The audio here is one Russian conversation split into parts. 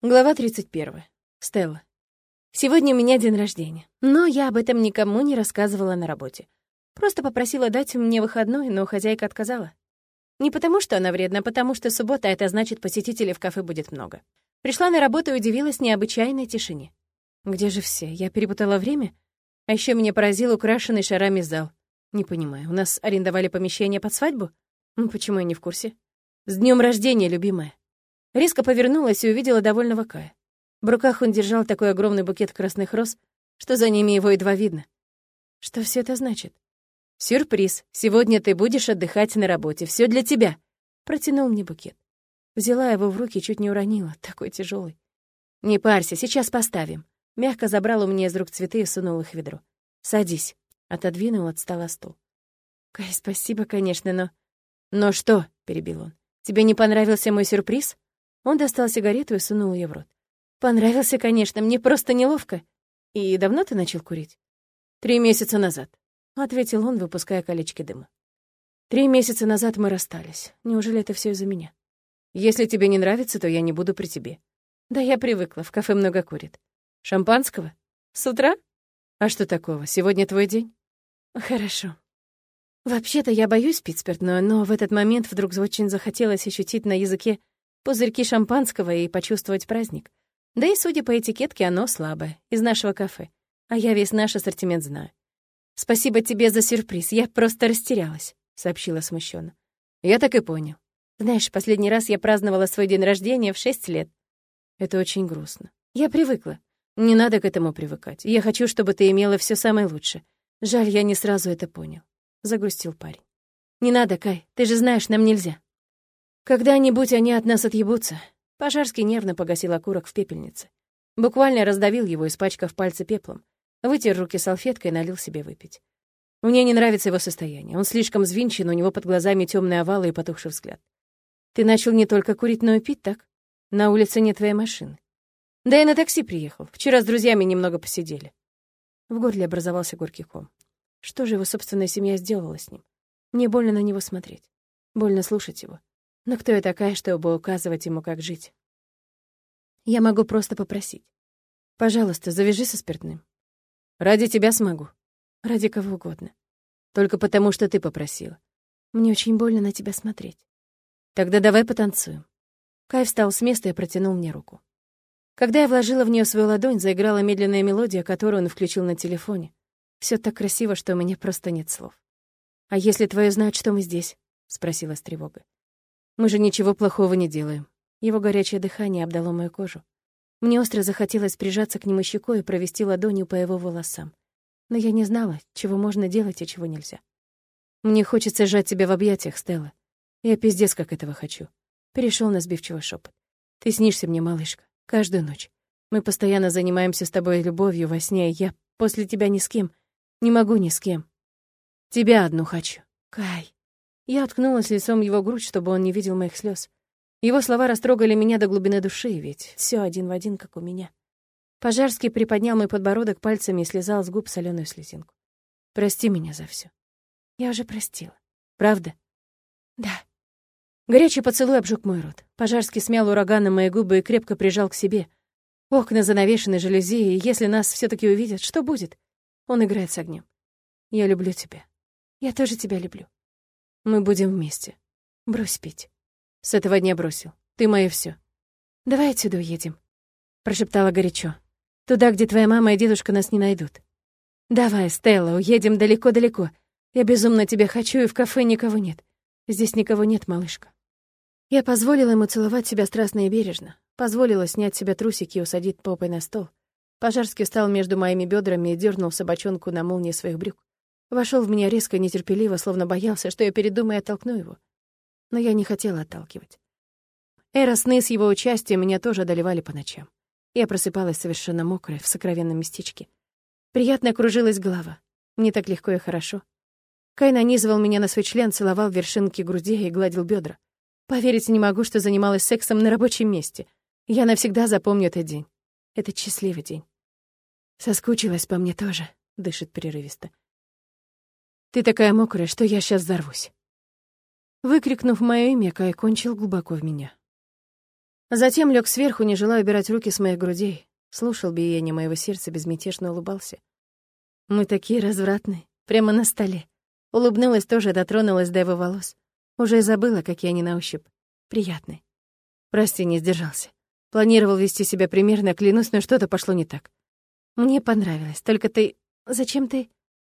Глава 31. Стелла. Сегодня у меня день рождения, но я об этом никому не рассказывала на работе. Просто попросила дать мне выходной, но хозяйка отказала. Не потому, что она вредна, а потому что суббота, а это значит, посетителей в кафе будет много. Пришла на работу и удивилась необычайной тишине. Где же все? Я перепутала время? А еще меня поразил украшенный шарами зал. Не понимаю, у нас арендовали помещение под свадьбу? Ну, почему я не в курсе? С днем рождения, любимая. Резко повернулась и увидела довольного Кая. В руках он держал такой огромный букет красных роз, что за ними его едва видно. Что все это значит? «Сюрприз. Сегодня ты будешь отдыхать на работе. Все для тебя». Протянул мне букет. Взяла его в руки, чуть не уронила. Такой тяжелый. «Не парься, сейчас поставим». Мягко забрал у меня из рук цветы и сунул их в ведро. «Садись». Отодвинул от стола стул. «Кай, спасибо, конечно, но...» «Но что?» — перебил он. «Тебе не понравился мой сюрприз?» Он достал сигарету и сунул ее в рот. «Понравился, конечно, мне просто неловко. И давно ты начал курить?» «Три месяца назад», — ответил он, выпуская колечки дыма. «Три месяца назад мы расстались. Неужели это все из-за меня? Если тебе не нравится, то я не буду при тебе». «Да я привыкла, в кафе много курит». «Шампанского? С утра? А что такого? Сегодня твой день?» «Хорошо», Вообще-то я боюсь пить спиртное, но в этот момент вдруг очень захотелось ощутить на языке пузырьки шампанского и почувствовать праздник. Да и, судя по этикетке, оно слабое, из нашего кафе. А я весь наш ассортимент знаю. «Спасибо тебе за сюрприз, я просто растерялась», — сообщила смущенно. «Я так и понял. Знаешь, последний раз я праздновала свой день рождения в шесть лет. Это очень грустно. Я привыкла. Не надо к этому привыкать. Я хочу, чтобы ты имела все самое лучшее. Жаль, я не сразу это понял», — загрустил парень. «Не надо, Кай, ты же знаешь, нам нельзя. Когда-нибудь они от нас отъебутся. Пожарский нервно погасил окурок в пепельнице. Буквально раздавил его, испачкав пальцы пеплом. Вытер руки салфеткой и налил себе выпить. Мне не нравится его состояние. Он слишком взвинчен, у него под глазами темные овалы и потухший взгляд. Ты начал не только курить, но и пить, так? На улице нет твоей машины. Да я на такси приехал. Вчера с друзьями немного посидели. В горле образовался горький ком. Что же его собственная семья сделала с ним? Мне больно на него смотреть. Больно слушать его. Но кто я такая, чтобы указывать ему, как жить? Я могу просто попросить. Пожалуйста, завяжи со спиртным. Ради тебя смогу. Ради кого угодно. Только потому, что ты попросила. Мне очень больно на тебя смотреть. Тогда давай потанцуем. Кай встал с места и протянул мне руку. Когда я вложила в нее свою ладонь, заиграла медленная мелодия, которую он включил на телефоне. Все так красиво, что у меня просто нет слов. «А если твои знают, что мы здесь?» — спросила с тревогой. Мы же ничего плохого не делаем. Его горячее дыхание обдало мою кожу. Мне остро захотелось прижаться к нему щекой и провести ладонью по его волосам. Но я не знала, чего можно делать, а чего нельзя. Мне хочется сжать тебя в объятиях, Стелла. Я пиздец как этого хочу. Перешел на сбивчивый шепот. Ты снишься мне, малышка, каждую ночь. Мы постоянно занимаемся с тобой любовью во сне, и я после тебя ни с кем, не могу ни с кем. Тебя одну хочу. Кай. Я уткнулась лицом его грудь, чтобы он не видел моих слез. Его слова растрогали меня до глубины души, ведь все один в один, как у меня. Пожарский приподнял мой подбородок пальцами и слезал с губ соленую слезинку. «Прости меня за все. Я уже простила. Правда?» «Да». Горячий поцелуй обжег мой рот. Пожарский смял ураганом мои губы и крепко прижал к себе. Окна занавешены жалюзи, и если нас все таки увидят, что будет? Он играет с огнем. «Я люблю тебя. Я тоже тебя люблю». Мы будем вместе. Брось пить. С этого дня бросил. Ты мое все. Давай отсюда уедем, прошептала горячо. Туда, где твоя мама и дедушка нас не найдут. Давай, Стелла, уедем далеко-далеко. Я безумно тебя хочу, и в кафе никого нет. Здесь никого нет, малышка. Я позволила ему целовать себя страстно и бережно. Позволила снять себя трусики и усадить попой на стол. Пожарский встал между моими бедрами и дернул собачонку на молнии своих брюк. Вошел в меня резко и нетерпеливо, словно боялся, что я передумаю и оттолкну его. Но я не хотела отталкивать. Эра сны с его участием меня тоже одолевали по ночам. Я просыпалась совершенно мокрая, в сокровенном местечке. Приятно кружилась голова. Мне так легко и хорошо. Кай нанизывал меня на свой член, целовал вершинки груди и гладил бедра. Поверить не могу, что занималась сексом на рабочем месте. Я навсегда запомню этот день. Этот счастливый день. Соскучилась по мне тоже, дышит прерывисто. Ты такая мокрая, что я сейчас взорвусь. Выкрикнув мое имя, Кай кончил глубоко в меня. Затем лег сверху, не желая убирать руки с моих грудей. Слушал биение моего сердца, безмятежно улыбался. Мы такие развратные, прямо на столе. Улыбнулась тоже, дотронулась до его волос. Уже забыла, какие они на ощупь. Приятные. Прости, не сдержался. Планировал вести себя примерно, клянусь, но что-то пошло не так. Мне понравилось, только ты... Зачем ты...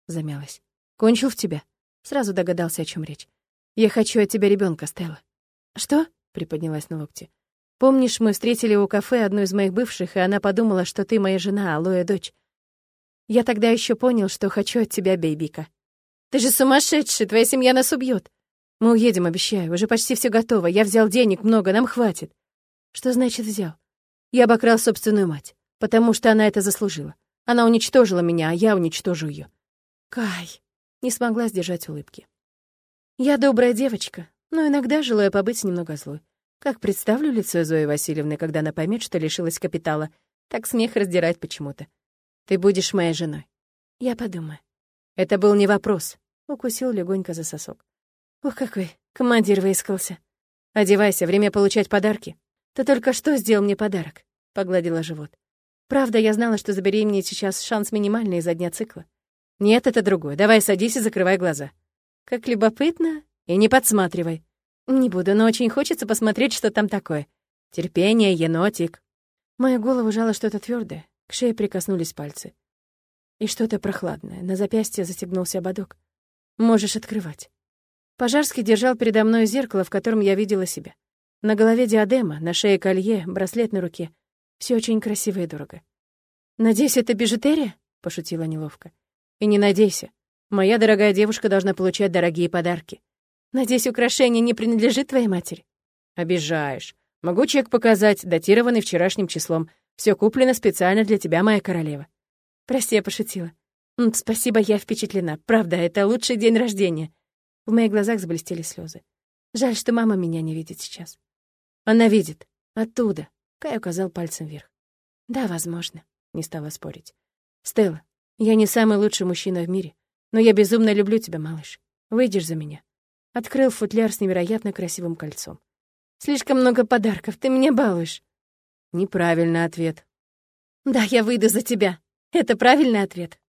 Замялась. Кончил в тебя. Сразу догадался, о чем речь. Я хочу от тебя ребенка, Стелла. Что? Приподнялась на локте. Помнишь, мы встретили у кафе одну из моих бывших, и она подумала, что ты моя жена, алоэ дочь. Я тогда еще понял, что хочу от тебя бейбика. Ты же сумасшедший, твоя семья нас убьет. Мы уедем, обещаю, уже почти все готово. Я взял денег много, нам хватит. Что значит взял? Я обокрал собственную мать, потому что она это заслужила. Она уничтожила меня, а я уничтожу ее. Кай, не смогла сдержать улыбки. Я добрая девочка, но иногда желаю побыть немного злой. Как представлю лицо Зои Васильевны, когда она поймет, что лишилась капитала, так смех раздирает почему-то. Ты будешь моей женой. Я подумаю. Это был не вопрос. Укусил легонько за сосок. Ух, какой командир выискался. Одевайся, время получать подарки. Ты только что сделал мне подарок. Погладила живот. Правда, я знала, что забеременеть сейчас шанс минимальный из-за дня цикла. Нет, это другое. Давай садись и закрывай глаза. Как любопытно. И не подсматривай. Не буду, но очень хочется посмотреть, что там такое. Терпение, енотик. Мою голову жало что-то твердое. К шее прикоснулись пальцы. И что-то прохладное. На запястье застегнулся ободок. Можешь открывать. Пожарский держал передо мной зеркало, в котором я видела себя. На голове диадема, на шее колье, браслет на руке. Все очень красиво и дорого. «Надеюсь, это бижутерия?» — пошутила неловко. «И не надейся. Моя дорогая девушка должна получать дорогие подарки. Надеюсь, украшение не принадлежит твоей матери?» «Обижаешь. Могу чек показать, датированный вчерашним числом. Все куплено специально для тебя, моя королева». «Прости, я пошутила. Спасибо, я впечатлена. Правда, это лучший день рождения». В моих глазах заблестели слезы. Жаль, что мама меня не видит сейчас. Она видит. Оттуда. Кай указал пальцем вверх. Да, возможно. Не стала спорить. Стелла, я не самый лучший мужчина в мире, но я безумно люблю тебя, малыш. Выйдешь за меня. Открыл футляр с невероятно красивым кольцом. Слишком много подарков, ты меня балуешь. Неправильный ответ. Да, я выйду за тебя. Это правильный ответ.